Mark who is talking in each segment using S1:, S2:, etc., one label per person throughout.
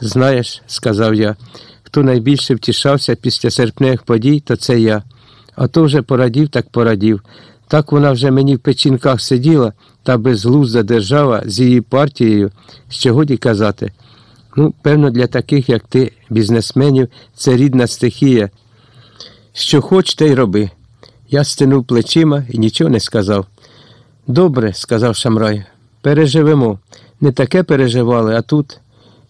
S1: Знаєш, сказав я, хто найбільше втішався після серпневих подій, то це я. А то вже порадів, так порадів. Так вона вже мені в печінках сиділа, та безглузда держава з її партією, що годі казати. Ну, певно, для таких, як ти, бізнесменів, це рідна стихія. Що хоч, те й роби. Я стинув плечима і нічого не сказав. Добре, сказав Шамрай, переживемо. Не таке переживали, а тут.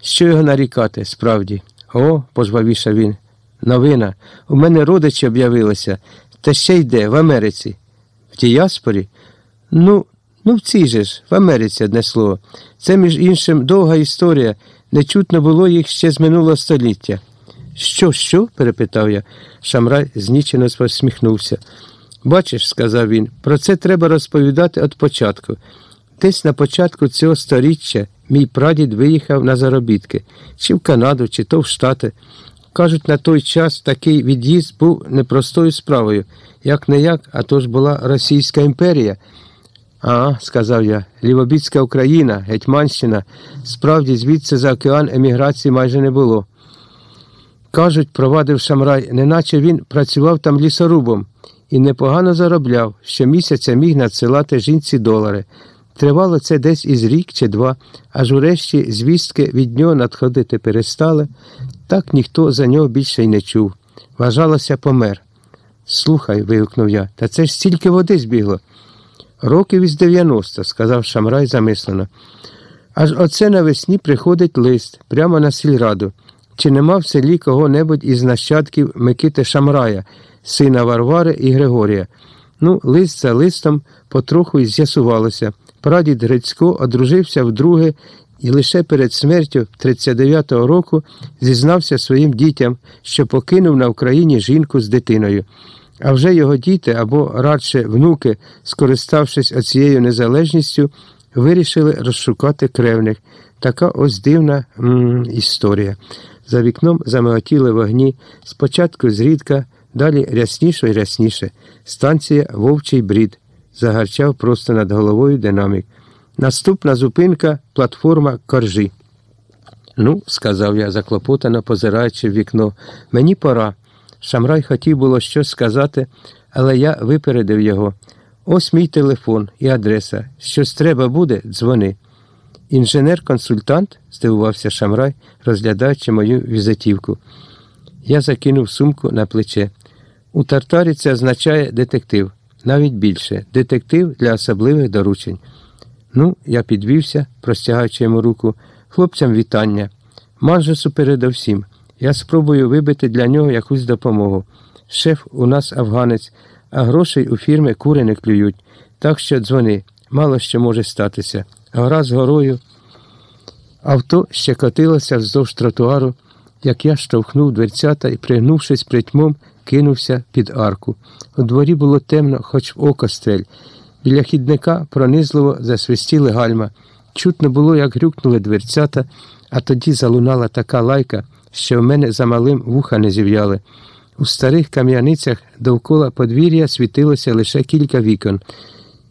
S1: Що його нарікати, справді? О, пожвавішав він. Новина. У мене родичі об'явилися, та ще йде в Америці. В діаспорі? Ну, ну в цій же ж, в Америці одне слово. Це, між іншим, довга історія. Не чутно було їх ще з минулого століття. Що, що? перепитав я. Шамрай знічено посміхнувся. Бачиш, сказав він, про це треба розповідати від початку. Десь на початку цього сторіччя мій прадід виїхав на заробітки, чи в Канаду, чи то в Штати. Кажуть, на той час такий від'їзд був непростою справою, як не як, а то ж була Російська імперія. А, сказав я, Лівобіцька Україна, Гетьманщина, справді звідси за океан еміграції майже не було. Кажуть, провадив Шамрай, неначе він працював там лісорубом і непогано заробляв, щомісяця міг надсилати жінці долари. Тривало це десь із рік чи два, аж урешті звістки від нього надходити перестали, так ніхто за нього більше й не чув. Вважалося, помер. Слухай, вигукнув я, та це ж стільки води збігло. Років із 90, сказав Шамрай замислено. Аж оце навесні приходить лист прямо на сільраду. Чи нема в селі кого-небудь із нащадків Микити Шамрая, сина Варвари і Григорія? Ну, лист за листом потроху й з'ясувалося. Прадід Грицько одружився вдруге і лише перед смертю 39-го року зізнався своїм дітям, що покинув на Україні жінку з дитиною. А вже його діти або радше внуки, скориставшись оцією незалежністю, вирішили розшукати кревних. Така ось дивна м історія. За вікном замиготіли вогні, спочатку зрідка, далі рясніше і рясніше. Станція Вовчий брід. Загарчав просто над головою динамік. Наступна зупинка платформа коржі. Ну, сказав я, заклопотано позираючи в вікно, мені пора. Шамрай хотів було щось сказати, але я випередив його. Ось мій телефон і адреса. Щось треба буде, дзвони. Інженер-консультант? здивувався Шамрай, розглядаючи мою візитівку. Я закинув сумку на плече. У тартарі це означає детектив, навіть більше детектив для особливих доручень. Ну, я підвівся, простягаючи йому руку. Хлопцям вітання. Манжесу передовсім. Я спробую вибити для нього якусь допомогу. Шеф у нас афганець, а грошей у фірми кури не клюють. Так що дзвони, мало що може статися. Гора з горою. Авто ще котилося вздовж тротуару, як я штовхнув дверцята і, пригнувшись притьмом, кинувся під арку. У дворі було темно, хоч в око стрель. Біля хідника пронизливо засвистіли гальма. Чутно було, як грюкнули дверцята, а тоді залунала така лайка, що в мене замалим вуха не зів'яли. У старих кам'яницях довкола подвір'я світилося лише кілька вікон.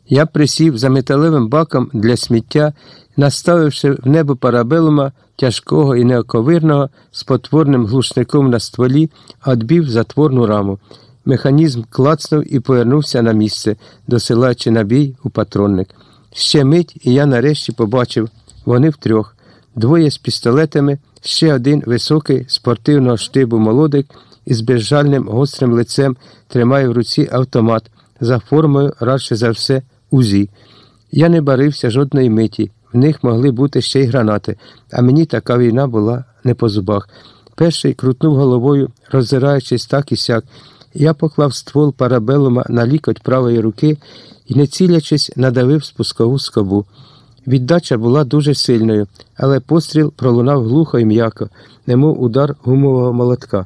S1: Я присів за металевим баком для сміття, наставивши в небо парабелума тяжкого і неоковирного з потворним глушником на стволі, відбив затворну раму. Механізм клацнув і повернувся на місце, досилаючи набій у патронник. Ще мить, і я нарешті побачив вони втрьох. Двоє з пістолетами, ще один високий, спортивного штибу молодик із безжальним гострим лицем тримає в руці автомат за формою, радше за все, узі. Я не барився жодної миті, в них могли бути ще й гранати, а мені така війна була не по зубах. Перший крутнув головою, роззираючись так і сяк. Я поклав ствол парабелума на лікоть правої руки і, не цілячись, надавив спускову скобу. Віддача була дуже сильною, але постріл пролунав глухо і м'яко, немов удар гумового молотка.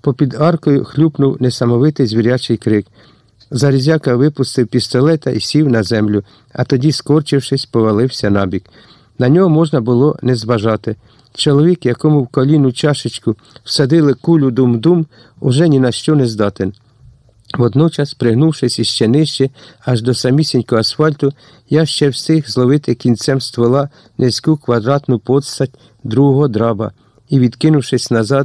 S1: Попід аркою хлюпнув несамовитий звірячий крик. Зарізяка випустив пістолета і сів на землю, а тоді, скорчившись, повалився набік. На нього можна було не зважати. Чоловік, якому в коліну чашечку всадили кулю дум-дум, уже ні на що не здатен. Водночас, пригнувшись іще нижче, аж до самісінького асфальту, я ще встиг зловити кінцем ствола низьку квадратну подстать другого драба і, відкинувшись назад,